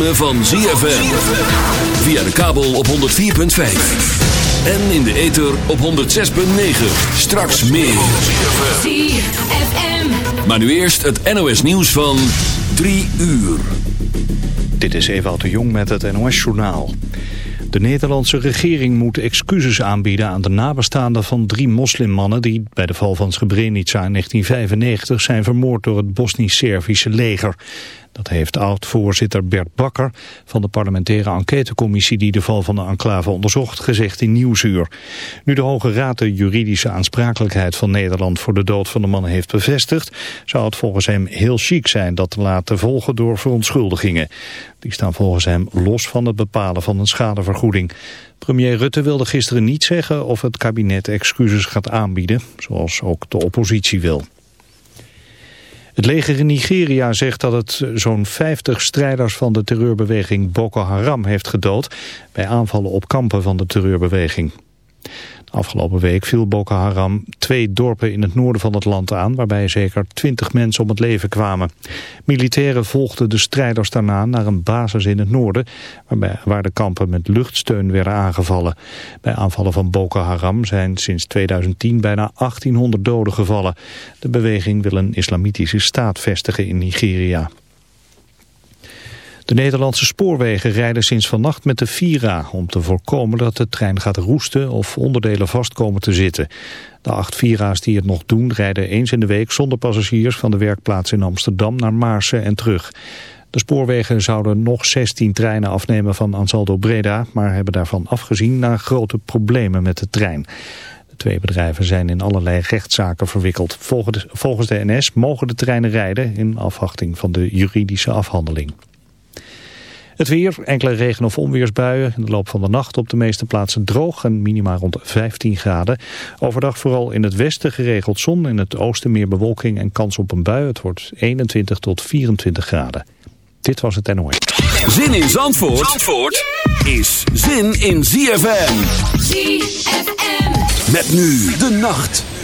ritme van ZFM. Via de kabel op 104.5. En in de ether op 106.9. Straks meer. ZFM. Maar nu eerst het NOS nieuws van 3 uur. Dit is Ewout de Jong met het NOS-journaal. De Nederlandse regering moet excuses aanbieden aan de nabestaanden van drie moslimmannen... die bij de val van Srebrenica in 1995 zijn vermoord door het Bosnisch-Servische leger. Dat heeft oud-voorzitter Bert Bakker van de parlementaire enquêtecommissie... die de val van de enclave onderzocht, gezegd in Nieuwsuur. Nu de Hoge Raad de juridische aansprakelijkheid van Nederland... voor de dood van de mannen heeft bevestigd... zou het volgens hem heel chic zijn dat te laten volgen door verontschuldigingen. Die staan volgens hem los van het bepalen van een schadevergoeding. Premier Rutte wilde gisteren niet zeggen of het kabinet excuses gaat aanbieden... zoals ook de oppositie wil. Het leger in Nigeria zegt dat het zo'n 50 strijders van de terreurbeweging Boko Haram heeft gedood bij aanvallen op kampen van de terreurbeweging. Afgelopen week viel Boko Haram twee dorpen in het noorden van het land aan... waarbij zeker twintig mensen om het leven kwamen. Militairen volgden de strijders daarna naar een basis in het noorden... Waarbij, waar de kampen met luchtsteun werden aangevallen. Bij aanvallen van Boko Haram zijn sinds 2010 bijna 1800 doden gevallen. De beweging wil een islamitische staat vestigen in Nigeria. De Nederlandse spoorwegen rijden sinds vannacht met de Vira... om te voorkomen dat de trein gaat roesten of onderdelen vast komen te zitten. De acht Vira's die het nog doen rijden eens in de week zonder passagiers... van de werkplaats in Amsterdam naar Maarsen en terug. De spoorwegen zouden nog 16 treinen afnemen van Ansaldo Breda... maar hebben daarvan afgezien na grote problemen met de trein. De twee bedrijven zijn in allerlei rechtszaken verwikkeld. Volgens de, NS mogen de treinen rijden in afwachting van de juridische afhandeling. Het weer, enkele regen- of onweersbuien. In de loop van de nacht op de meeste plaatsen droog en minima rond 15 graden. Overdag vooral in het westen geregeld zon. In het oosten meer bewolking en kans op een bui. Het wordt 21 tot 24 graden. Dit was het NOS. Zin in Zandvoort, Zandvoort is zin in ZFM. ZFM. Met nu de nacht.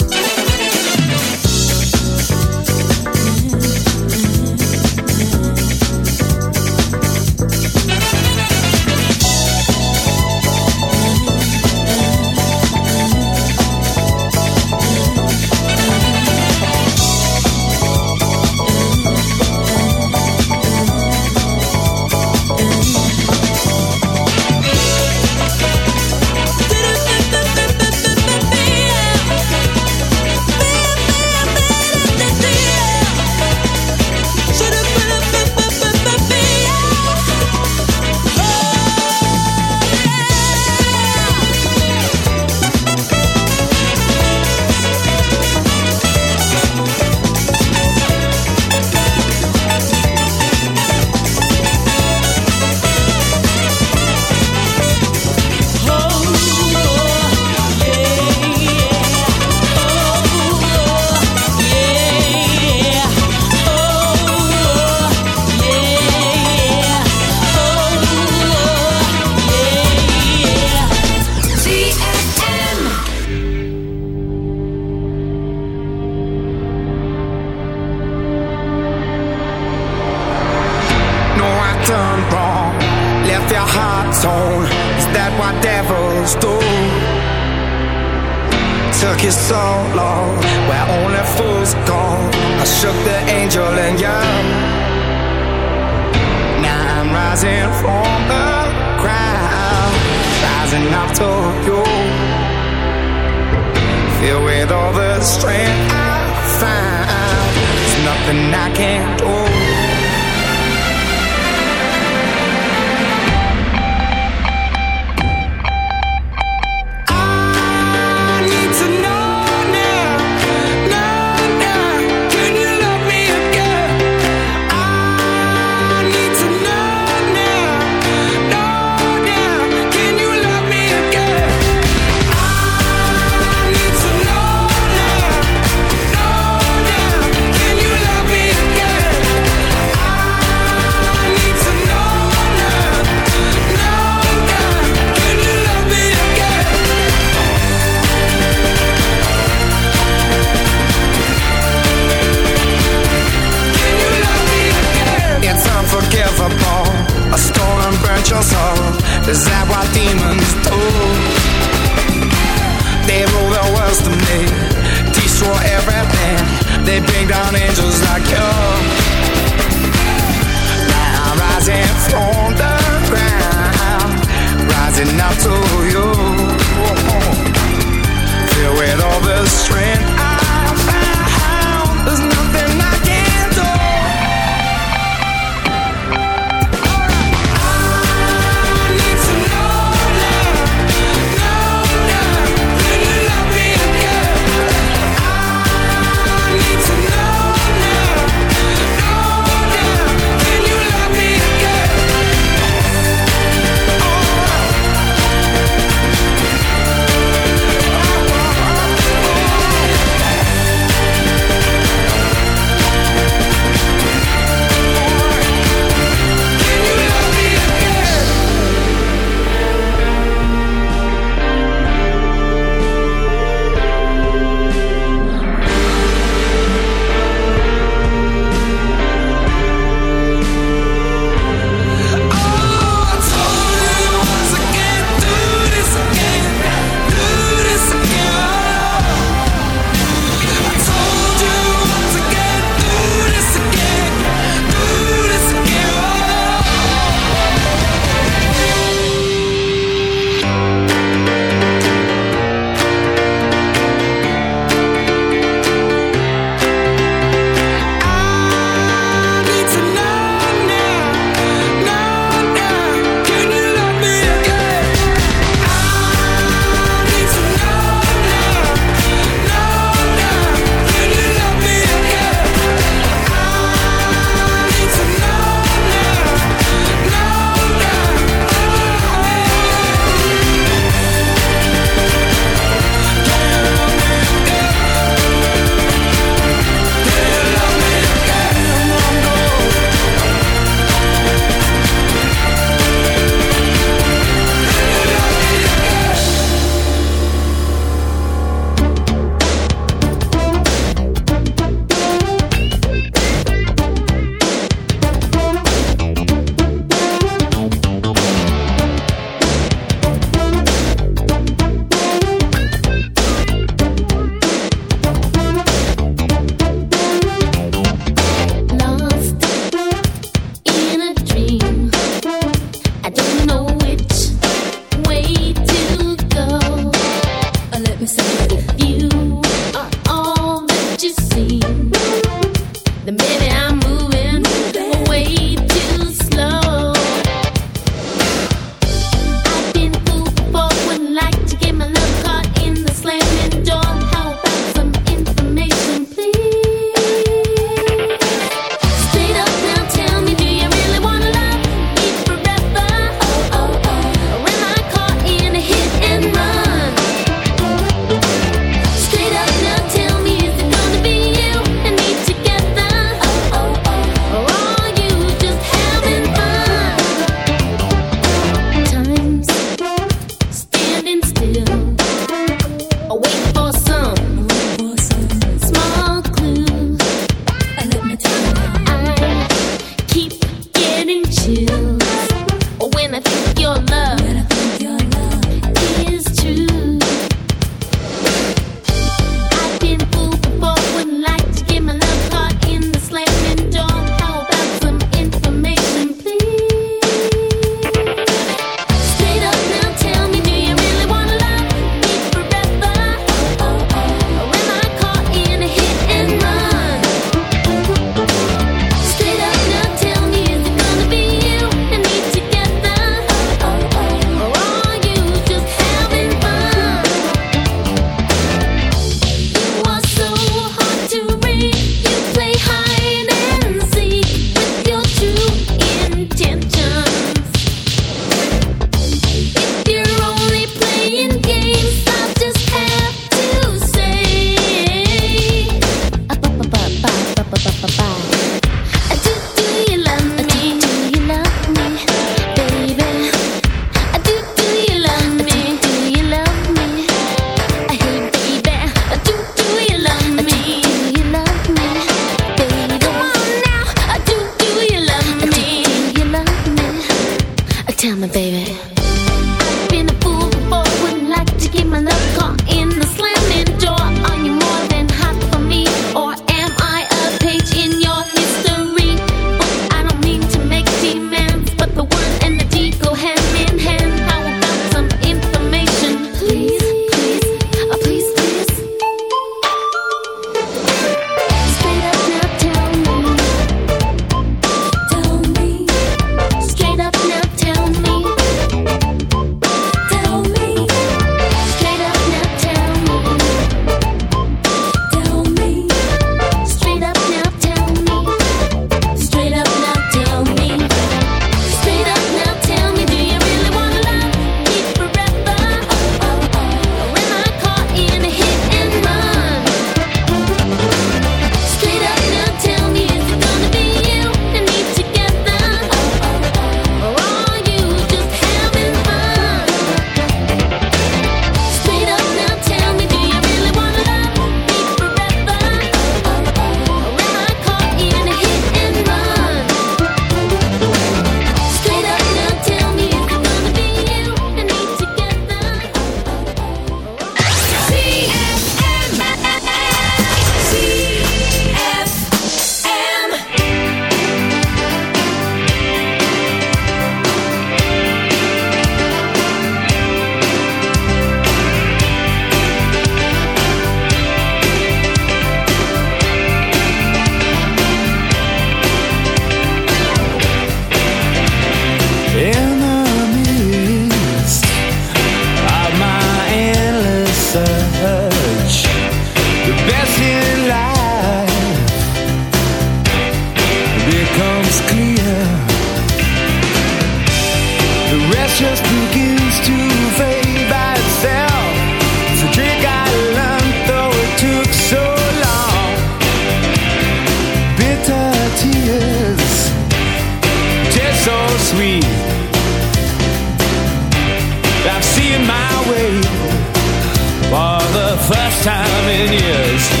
time in years.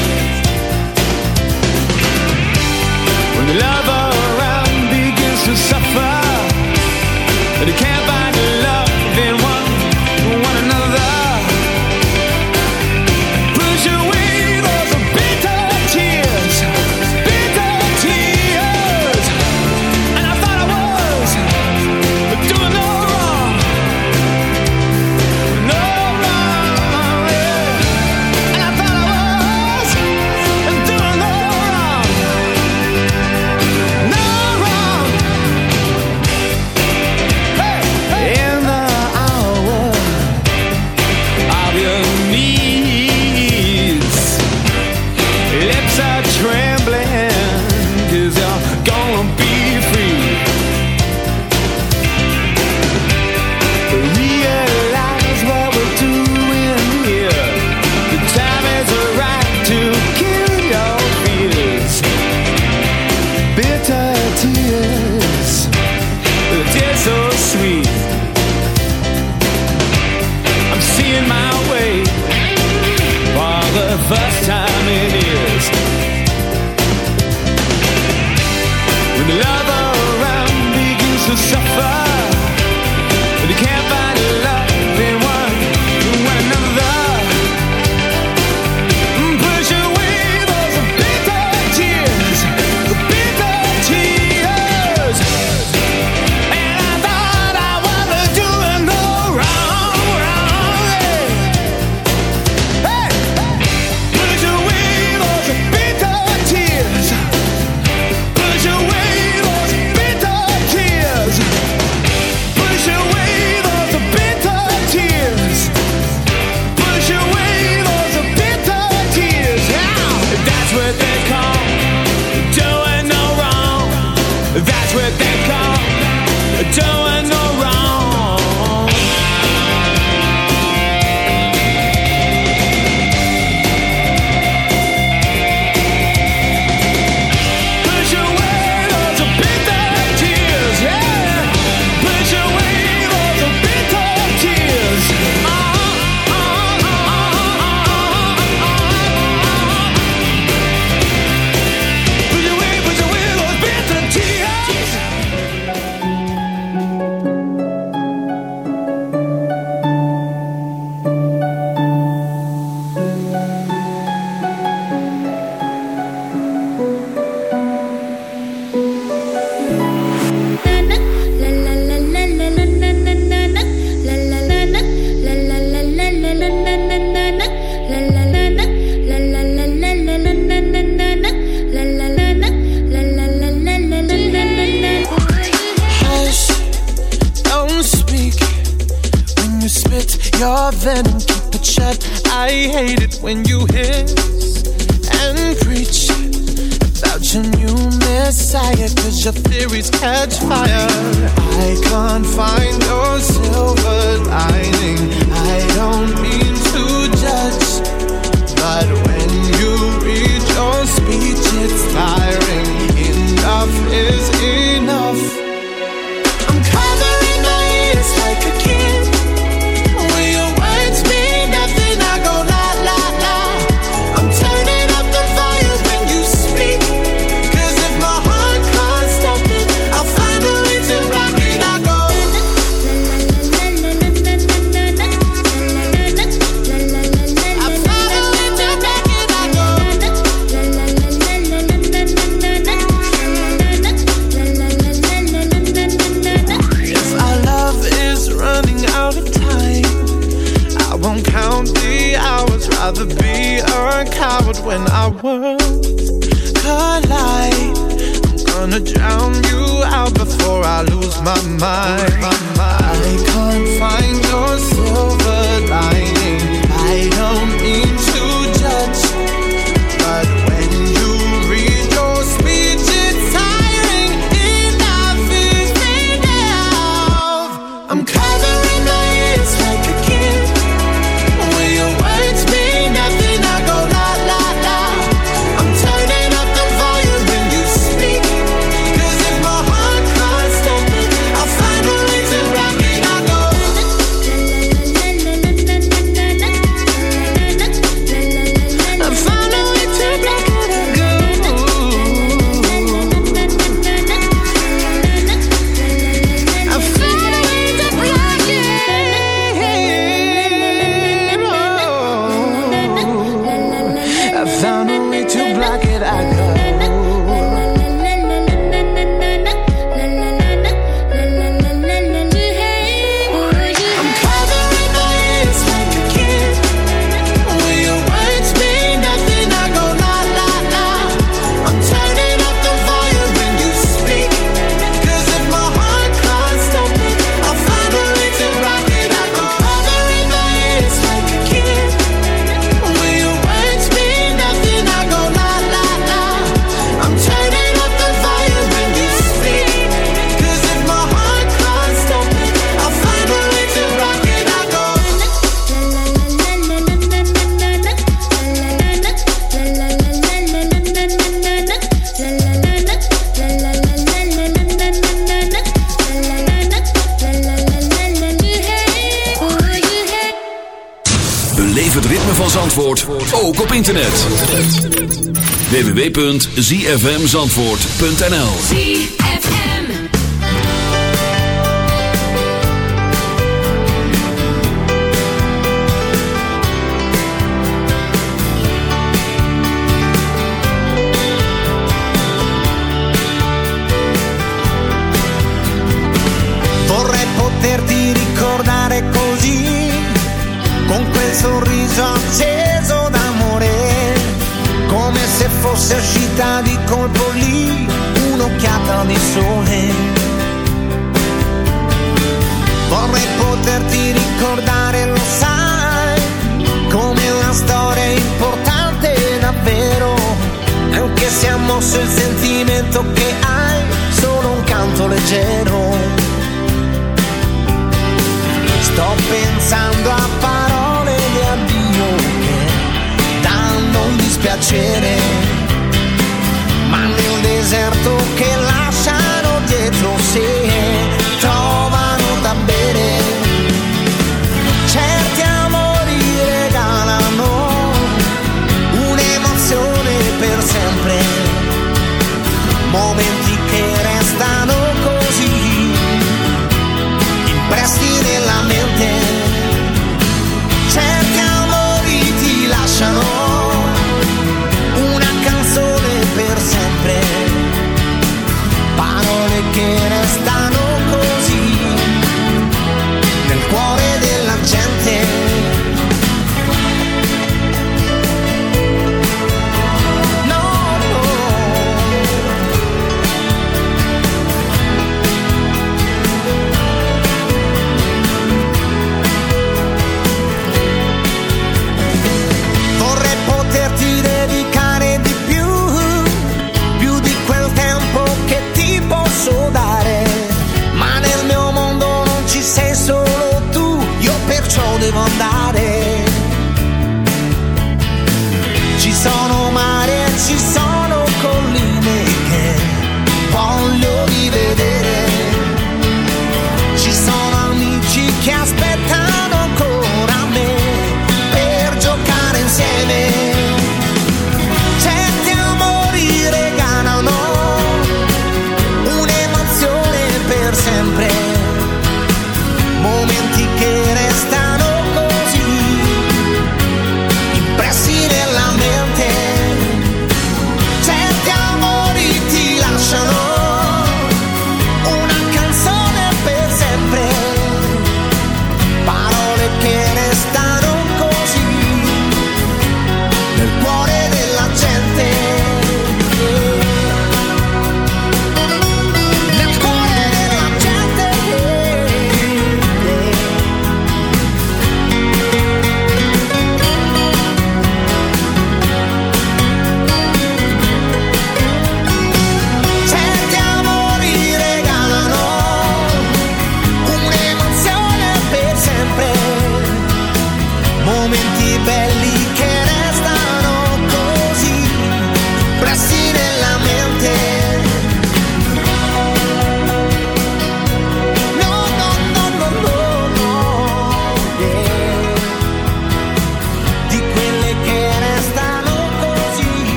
www.zfmzandvoort.nl